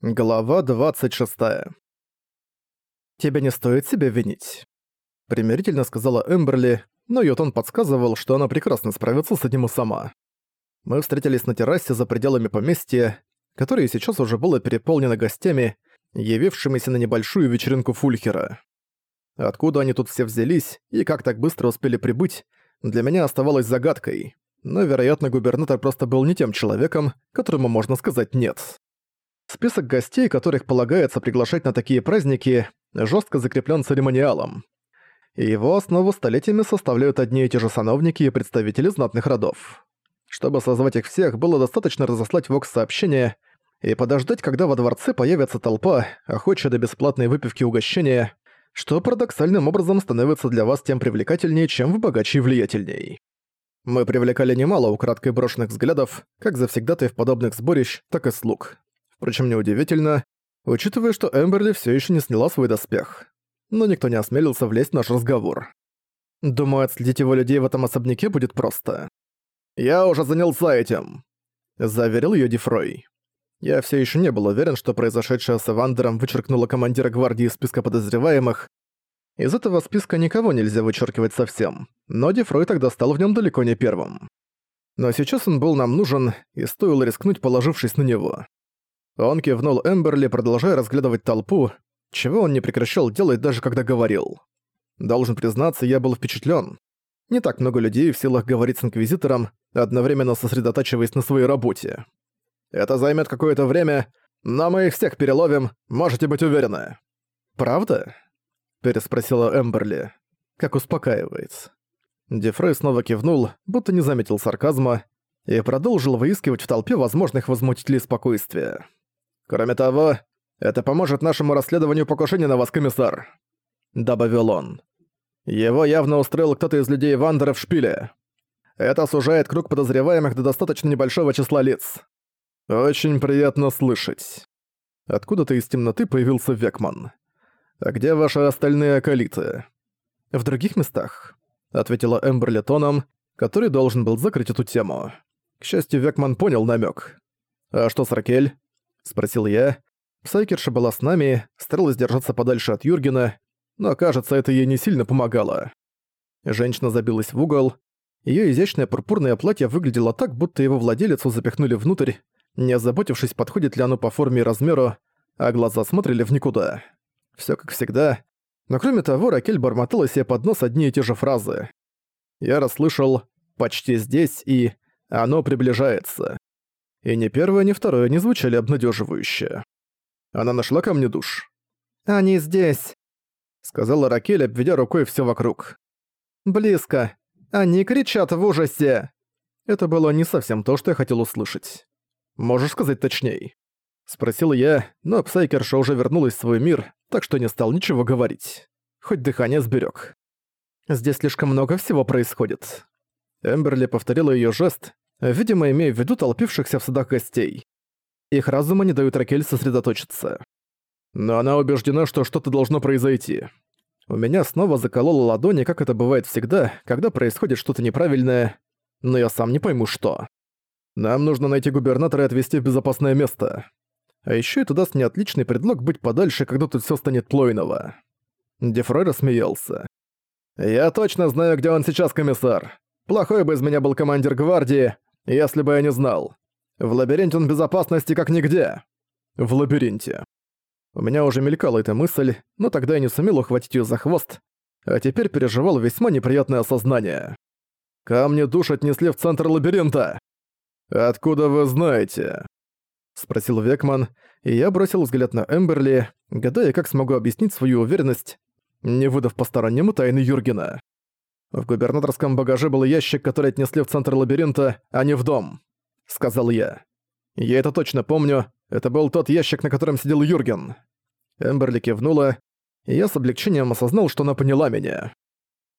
Глава 26. «Тебе не стоит себя винить», — примирительно сказала Эмберли, но её тон подсказывал, что она прекрасно справится с этим и сама. Мы встретились на террасе за пределами поместья, которое сейчас уже было переполнено гостями, явившимися на небольшую вечеринку Фульхера. Откуда они тут все взялись и как так быстро успели прибыть, для меня оставалось загадкой, но, вероятно, губернатор просто был не тем человеком, которому можно сказать «нет». Список гостей, которых полагается приглашать на такие праздники, жестко закреплен церемониалом. Его основу столетиями составляют одни и те же сановники и представители знатных родов. Чтобы созвать их всех, было достаточно разослать вокс-сообщение и подождать, когда во дворце появится толпа, охочая до бесплатной выпивки и угощения, что парадоксальным образом становится для вас тем привлекательнее, чем вы богаче и влиятельней. Мы привлекали немало украдкой брошенных взглядов, как завсегдатаев подобных сборищ, так и слуг. Впрочем, неудивительно, учитывая, что Эмберли все еще не сняла свой доспех. Но никто не осмелился влезть в наш разговор. Думаю, отследить его людей в этом особняке будет просто. «Я уже занялся этим», — заверил ее Дифрой. Я все еще не был уверен, что произошедшее с Эвандером вычеркнуло командира гвардии из списка подозреваемых. Из этого списка никого нельзя вычеркивать совсем, но Дифрой тогда стал в нем далеко не первым. Но сейчас он был нам нужен, и стоило рискнуть, положившись на него. Он кивнул Эмберли, продолжая разглядывать толпу, чего он не прекращал делать даже когда говорил. Должен признаться, я был впечатлен. Не так много людей в силах говорить с Инквизитором, одновременно сосредотачиваясь на своей работе. Это займет какое-то время, но мы их всех переловим, можете быть уверены. «Правда?» – переспросила Эмберли. Как успокаивает. Дефрей снова кивнул, будто не заметил сарказма, и продолжил выискивать в толпе возможных возмутителей спокойствия. Кроме того, это поможет нашему расследованию покушения на вас, комиссар», — добавил он. «Его явно устроил кто-то из людей Вандера в шпиле. Это сужает круг подозреваемых до достаточно небольшого числа лиц. Очень приятно слышать». Откуда-то из темноты появился Векман. «А где ваши остальные околиты?» «В других местах», — ответила Эмберли тоном, который должен был закрыть эту тему. К счастью, Векман понял намек. «А что с Ракель?» Спросил я. Псайкерша была с нами, старалась держаться подальше от Юргена, но, кажется, это ей не сильно помогало. Женщина забилась в угол. Её изящное пурпурное платье выглядело так, будто его владелицу запихнули внутрь, не озаботившись, подходит ли оно по форме и размеру, а глаза смотрели в никуда. Всё как всегда. Но кроме того, Ракель бормотала себе под нос одни и те же фразы. Я расслышал «почти здесь» и «оно приближается». И ни первое, ни второе не звучали обнадеживающе. Она нашла ко мне душ. «Они здесь», — сказала Ракель, обведя рукой все вокруг. «Близко. Они кричат в ужасе». Это было не совсем то, что я хотел услышать. «Можешь сказать точней?» Спросил я, но Псайкерша уже вернулась в свой мир, так что не стал ничего говорить. Хоть дыхание сберег. «Здесь слишком много всего происходит». Эмберли повторила ее жест, видимо, имея в виду толпившихся в садах гостей. Их разумы не дают Ракель сосредоточиться. Но она убеждена, что что-то должно произойти. У меня снова закололо ладони, как это бывает всегда, когда происходит что-то неправильное, но я сам не пойму что. Нам нужно найти губернатора и отвезти в безопасное место. А ещё это даст мне отличный предлог быть подальше, когда тут всё станет плойново. Дефрой рассмеялся. «Я точно знаю, где он сейчас, комиссар. Плохой бы из меня был командир гвардии, если бы я не знал. В лабиринте он безопасности как нигде. В лабиринте. У меня уже мелькала эта мысль, но тогда я не сумел ухватить её за хвост, а теперь переживал весьма неприятное осознание. Камни душ отнесли в центр лабиринта. «Откуда вы знаете?» — спросил Векман, и я бросил взгляд на Эмберли, гадая, как смогу объяснить свою уверенность, не выдав постороннему тайны Юргена. В губернаторском багаже был ящик, который отнесли в центр лабиринта, а не в дом», — сказал я. «Я это точно помню. Это был тот ящик, на котором сидел Юрген». Эмберли кивнула, и я с облегчением осознал, что она поняла меня.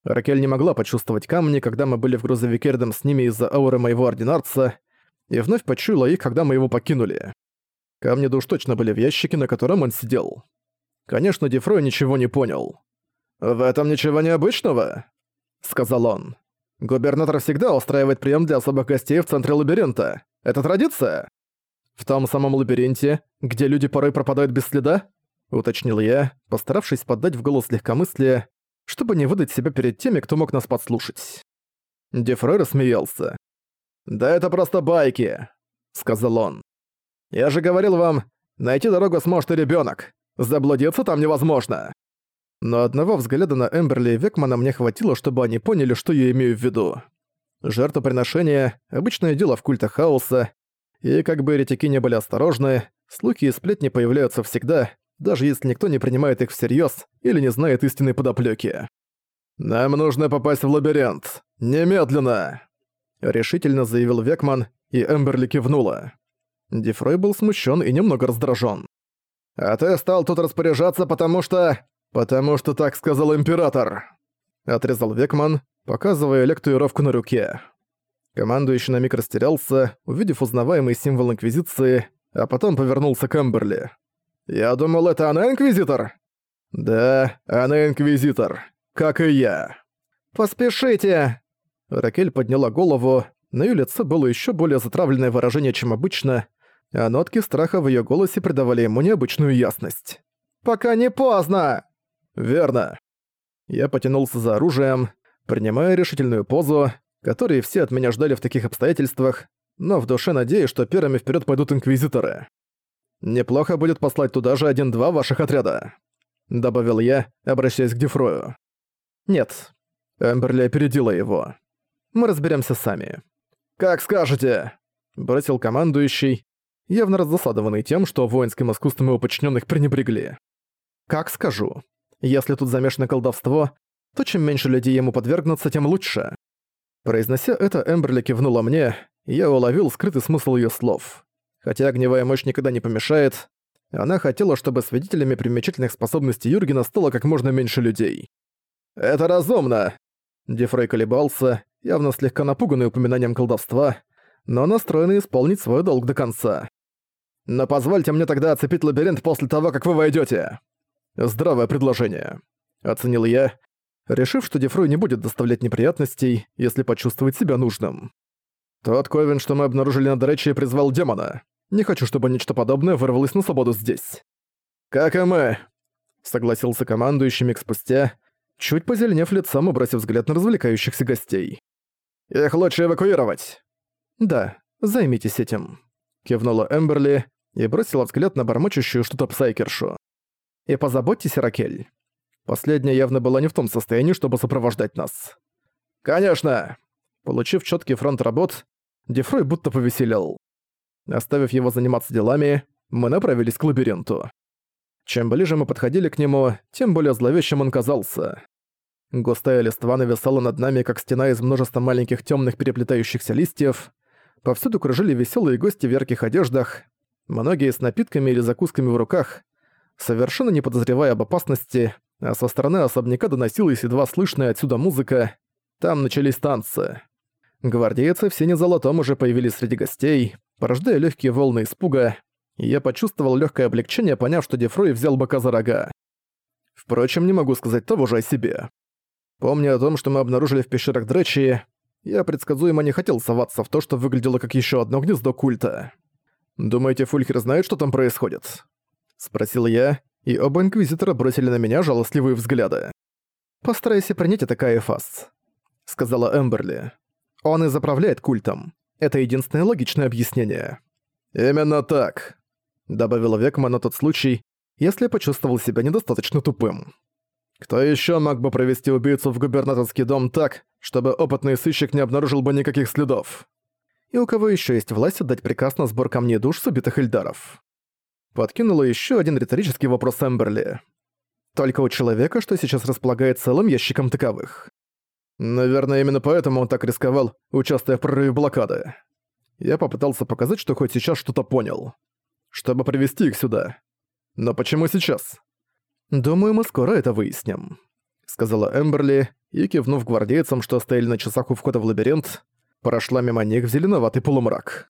Ракель не могла почувствовать камни, когда мы были в грузовике рядом с ними из-за ауры моего ординарца, и вновь почуяла их, когда мы его покинули. Камни душ точно были в ящике, на котором он сидел. Конечно, Дефрой ничего не понял. «В этом ничего необычного?» — сказал он. «Губернатор всегда устраивает прием для особых гостей в центре лабиринта. Это традиция?» В том самом лабиринте, где люди порой пропадают без следа?» — уточнил я, постаравшись поддать в голос легкомыслие, чтобы не выдать себя перед теми, кто мог нас подслушать. Дефрой рассмеялся. «Да это просто байки», — сказал он. «Я же говорил вам, найти дорогу сможет и ребёнок. Заблудиться там невозможно». Но одного взгляда на Эмберли и Векмана мне хватило, чтобы они поняли, что я имею в виду. Жертвоприношение — обычное дело в культах хаоса, и как бы еретики не были осторожны, слухи и сплетни появляются всегда, даже если никто не принимает их всерьёз или не знает истинной подоплёки. «Нам нужно попасть в лабиринт. Немедленно!» Решительно заявил Векман, и Эмберли кивнула. Дефрой был смущен и немного раздражен. «А ты стал тут распоряжаться, потому что...» «Потому что так сказал Император!» Отрезал Векман, показывая лектуировку на руке. Командующий на миг растерялся, увидев узнаваемый символ Инквизиции, а потом повернулся к Эмберли. «Я думал, это она Инквизитор?» «Да, она Инквизитор. Как и я». «Поспешите!» Ракель подняла голову, на её лице было ещё более затравленное выражение, чем обычно, а нотки страха в её голосе придавали ему необычную ясность. «Пока не поздно!» «Верно». Я потянулся за оружием, принимая решительную позу, которую все от меня ждали в таких обстоятельствах, но в душе надеюсь, что первыми вперед пойдут инквизиторы. «Неплохо будет послать туда же один-два ваших отряда», — добавил я, обращаясь к Дефрою. «Нет». Эмберли опередила его. «Мы разберемся сами». «Как скажете», — бросил командующий, явно раздосадованный тем, что воинским искусством его подчиненных пренебрегли. «Как скажу. Если тут замешано колдовство, то чем меньше людей ему подвергнуться, тем лучше». Произнося это, Эмберли кивнула мне, и я уловил скрытый смысл ее слов. Хотя огневая мощь никогда не помешает, она хотела, чтобы свидетелями примечательных способностей Юргена стало как можно меньше людей. «Это разумно!» Дефрей колебался, явно слегка напуганный упоминанием колдовства, но настроенный исполнить свой долг до конца. «Но позвольте мне тогда оцепить лабиринт после того, как вы войдете. «Здравое предложение», — оценил я, решив, что Дефрой не будет доставлять неприятностей, если почувствует себя нужным. Тот Ковен, что мы обнаружили на Дречи, призвал демона. Не хочу, чтобы нечто подобное вырвалось на свободу здесь. «Как и мы», — согласился командующий миг спустя, чуть позеленев лицом и бросив взгляд на развлекающихся гостей. «Их лучше эвакуировать». «Да, займитесь этим», — кивнула Эмберли и бросила взгляд на бормочущую что-то псайкершу. «И позаботьтесь, Ракель. Последняя явно была не в том состоянии, чтобы сопровождать нас». «Конечно!» Получив четкий фронт работ, Дефрой будто повеселел. Оставив его заниматься делами, мы направились к лабиринту. Чем ближе мы подходили к нему, тем более зловещим он казался. Густая листва нависала над нами, как стена из множества маленьких темных переплетающихся листьев. Повсюду кружили веселые гости в ярких одеждах, многие с напитками или закусками в руках, совершенно не подозревая об опасности, а со стороны особняка доносилась едва слышная отсюда музыка. Там начались танцы. Гвардейцы все не золотом уже появились среди гостей, порождая легкие волны испуга, и я почувствовал легкое облегчение, поняв, что Дефрой взял бока за рога. Впрочем, не могу сказать того же о себе. Помня о том, что мы обнаружили в пещерах Дречи, я предсказуемо не хотел соваться в то, что выглядело как еще одно гнездо культа. «Думаете, Фульхер знает, что там происходит?» Спросил я, и оба инквизитора бросили на меня жалостливые взгляды. «Постарайся принять это Каэфас», — сказала Эмберли. «Он и заправляет культом. Это единственное логичное объяснение». «Именно так», — добавила Векма на тот случай, если почувствовал себя недостаточно тупым. «Кто еще мог бы провести убийцу в губернаторский дом так, чтобы опытный сыщик не обнаружил бы никаких следов?» И у кого еще есть власть отдать приказ на сбор камней душ с убитых эльдаров? Подкинула еще один риторический вопрос Эмберли. Только у человека, что сейчас располагает целым ящиком таковых. Наверное, именно поэтому он так рисковал, участвуя в прорыве блокады. Я попытался показать, что хоть сейчас что-то понял. Чтобы привести их сюда. Но почему сейчас? Думаю, мы скоро это выясним. Сказала Эмберли и, кивнув гвардейцам, что стояли на часах у входа в лабиринт, прошла мимо них в зеленоватый полумрак.